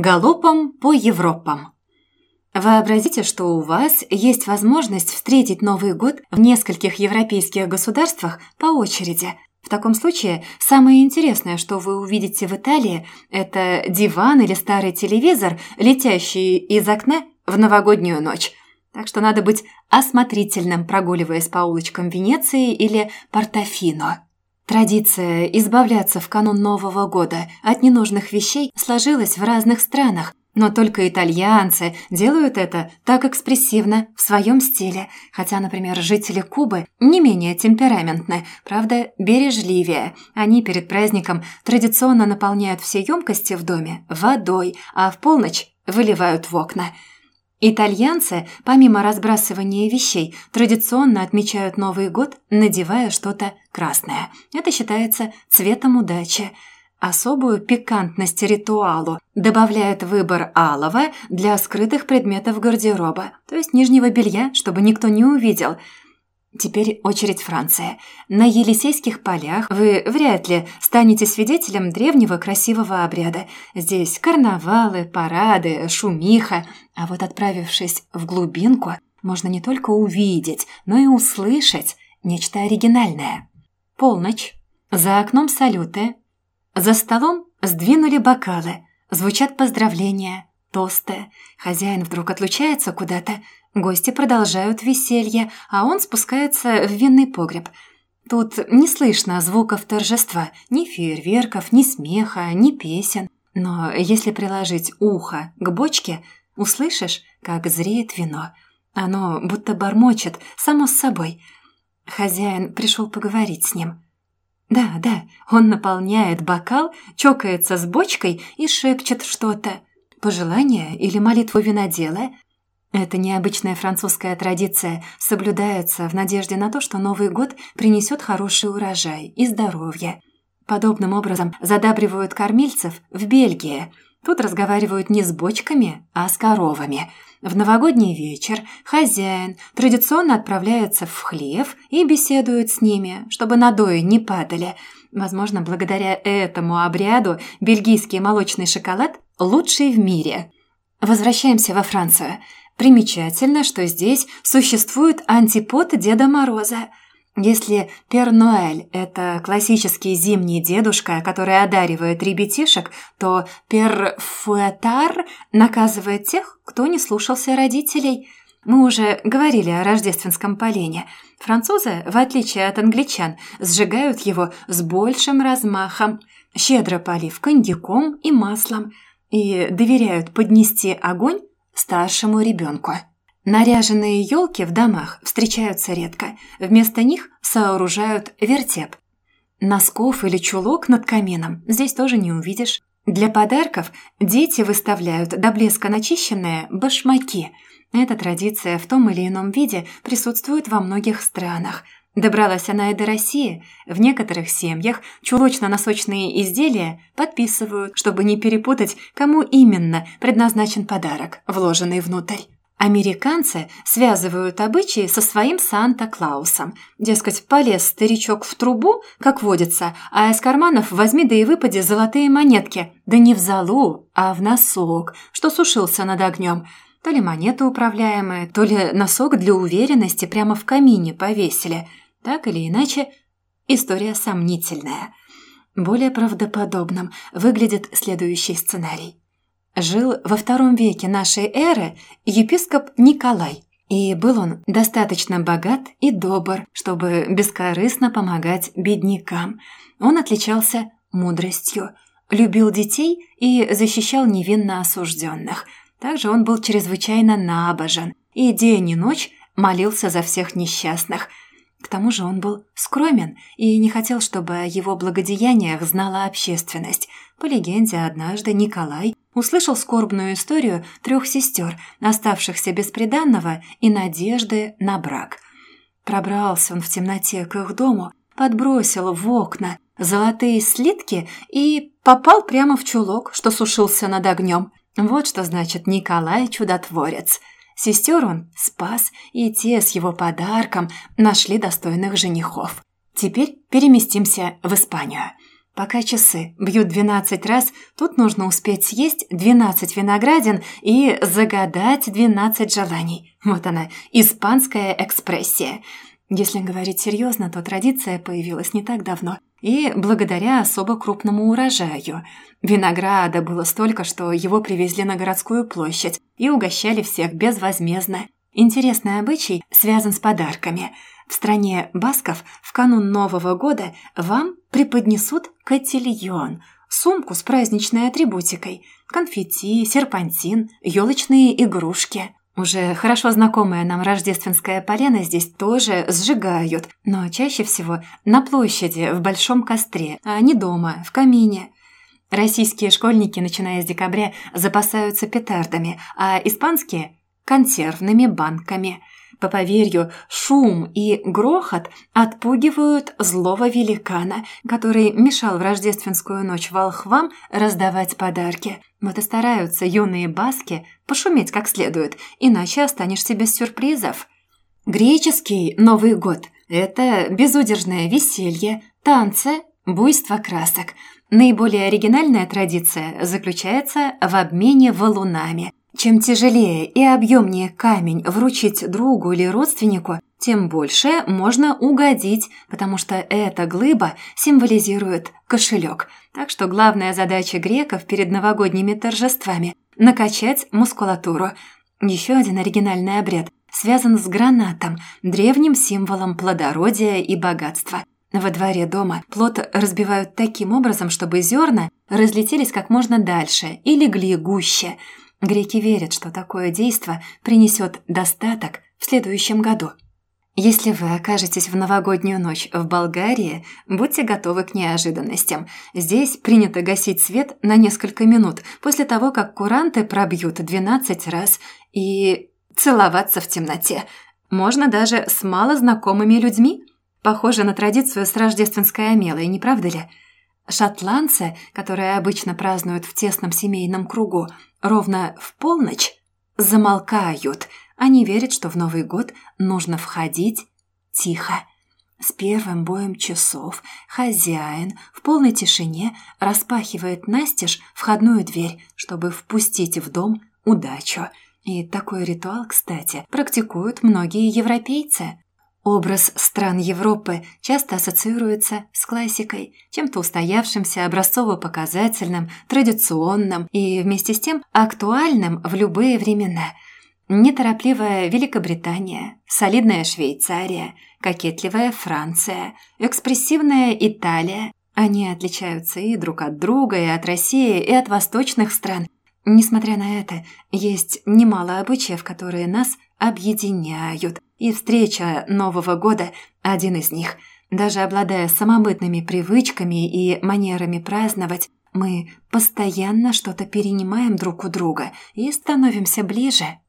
Галопом по Европам. Вообразите, что у вас есть возможность встретить Новый год в нескольких европейских государствах по очереди. В таком случае самое интересное, что вы увидите в Италии, это диван или старый телевизор, летящий из окна в новогоднюю ночь. Так что надо быть осмотрительным, прогуливаясь по улочкам Венеции или Портофино. Традиция избавляться в канун Нового года от ненужных вещей сложилась в разных странах, но только итальянцы делают это так экспрессивно, в своем стиле, хотя, например, жители Кубы не менее темпераментны, правда, бережливее. Они перед праздником традиционно наполняют все емкости в доме водой, а в полночь выливают в окна – Итальянцы, помимо разбрасывания вещей, традиционно отмечают Новый год, надевая что-то красное. Это считается цветом удачи. Особую пикантность ритуалу добавляет выбор алого для скрытых предметов гардероба, то есть нижнего белья, чтобы никто не увидел – Теперь очередь Франции. На Елисейских полях вы вряд ли станете свидетелем древнего красивого обряда. Здесь карнавалы, парады, шумиха. А вот отправившись в глубинку, можно не только увидеть, но и услышать нечто оригинальное. Полночь. За окном салюты. За столом сдвинули бокалы. Звучат поздравления, тосты. Хозяин вдруг отлучается куда-то, Гости продолжают веселье, а он спускается в винный погреб. Тут не слышно звуков торжества, ни фейерверков, ни смеха, ни песен. Но если приложить ухо к бочке, услышишь, как зреет вино. Оно будто бормочет, само с собой. Хозяин пришел поговорить с ним. Да, да, он наполняет бокал, чокается с бочкой и шепчет что-то. Пожелание или молитву винодела – эта необычная французская традиция соблюдается в надежде на то, что Новый год принесет хороший урожай и здоровье. Подобным образом задабривают кормильцев в Бельгии. Тут разговаривают не с бочками, а с коровами. В новогодний вечер хозяин традиционно отправляется в хлев и беседует с ними, чтобы надои не падали. Возможно, благодаря этому обряду бельгийский молочный шоколад лучший в мире. Возвращаемся во Францию. Примечательно, что здесь существует антипод Деда Мороза. Если Пер-Ноэль – это классический зимний дедушка, который одаривает ребятишек, то Пер-Фуэтар наказывает тех, кто не слушался родителей. Мы уже говорили о рождественском полене. Французы, в отличие от англичан, сжигают его с большим размахом, щедро полив коньяком и маслом, и доверяют поднести огонь старшему ребенку. Наряженные елки в домах встречаются редко. Вместо них сооружают вертеп. Носков или чулок над камином здесь тоже не увидишь. Для подарков дети выставляют до блеска начищенные башмаки. Эта традиция в том или ином виде присутствует во многих странах. Добралась она и до России. В некоторых семьях чулочно-носочные изделия подписывают, чтобы не перепутать, кому именно предназначен подарок, вложенный внутрь. Американцы связывают обычаи со своим Санта-Клаусом. Дескать, полез старичок в трубу, как водится, а из карманов возьми да и выпади золотые монетки. Да не в залу, а в носок, что сушился над огнем. То ли монеты управляемые, то ли носок для уверенности прямо в камине повесили – так или иначе, история сомнительная. Более правдоподобным выглядит следующий сценарий. Жил во втором веке нашей эры епископ Николай, и был он достаточно богат и добр, чтобы бескорыстно помогать беднякам. Он отличался мудростью, любил детей и защищал невинно осужденных. Также он был чрезвычайно набожен и день и ночь молился за всех несчастных – к тому же он был скромен и не хотел, чтобы о его благодеяниях знала общественность. По легенде, однажды Николай услышал скорбную историю трех сестер, оставшихся без приданного и надежды на брак. Пробрался он в темноте к их дому, подбросил в окна золотые слитки и попал прямо в чулок, что сушился над огнем. Вот что значит Николай чудотворец – Сестер он спас, и те с его подарком нашли достойных женихов. Теперь переместимся в Испанию. Пока часы бьют 12 раз, тут нужно успеть съесть 12 виноградин и загадать 12 желаний. Вот она, испанская экспрессия. Если говорить серьезно, то традиция появилась не так давно. И благодаря особо крупному урожаю. Винограда было столько, что его привезли на городскую площадь и угощали всех безвозмездно. Интересный обычай связан с подарками – в стране басков в канун Нового года вам преподнесут котельон, сумку с праздничной атрибутикой, конфетти, серпантин, елочные игрушки. Уже хорошо знакомая нам рождественская полена здесь тоже сжигают, но чаще всего на площади, в большом костре, а не дома, в камине. Российские школьники, начиная с декабря, запасаются петардами, а испанские – консервными банками – по поверью, шум и грохот отпугивают злого великана, который мешал в рождественскую ночь волхвам раздавать подарки. Вот и стараются юные баски пошуметь как следует, иначе останешься без сюрпризов. Греческий Новый год – это безудержное веселье, танцы, буйство красок. Наиболее оригинальная традиция заключается в обмене валунами – чем тяжелее и объемнее камень вручить другу или родственнику, тем больше можно угодить, потому что эта глыба символизирует кошелек. Так что главная задача греков перед новогодними торжествами – накачать мускулатуру. Еще один оригинальный обряд связан с гранатом, древним символом плодородия и богатства. Во дворе дома плод разбивают таким образом, чтобы зерна разлетелись как можно дальше и легли гуще – Греки верят, что такое действо принесет достаток в следующем году. Если вы окажетесь в новогоднюю ночь в Болгарии, будьте готовы к неожиданностям. Здесь принято гасить свет на несколько минут после того, как куранты пробьют 12 раз и целоваться в темноте. Можно даже с малознакомыми людьми. Похоже на традицию с рождественской омелой, не правда ли? Шотландцы, которые обычно празднуют в тесном семейном кругу, ровно в полночь замолкают. Они верят, что в Новый год нужно входить тихо. С первым боем часов хозяин в полной тишине распахивает настежь входную дверь, чтобы впустить в дом удачу. И такой ритуал, кстати, практикуют многие европейцы. Образ стран Европы часто ассоциируется с классикой, чем-то устоявшимся, образцово-показательным, традиционным и вместе с тем актуальным в любые времена. Неторопливая Великобритания, солидная Швейцария, кокетливая Франция, экспрессивная Италия. Они отличаются и друг от друга, и от России, и от восточных стран. Несмотря на это, есть немало обычаев, которые нас объединяют, и встреча Нового года – один из них. Даже обладая самобытными привычками и манерами праздновать, мы постоянно что-то перенимаем друг у друга и становимся ближе –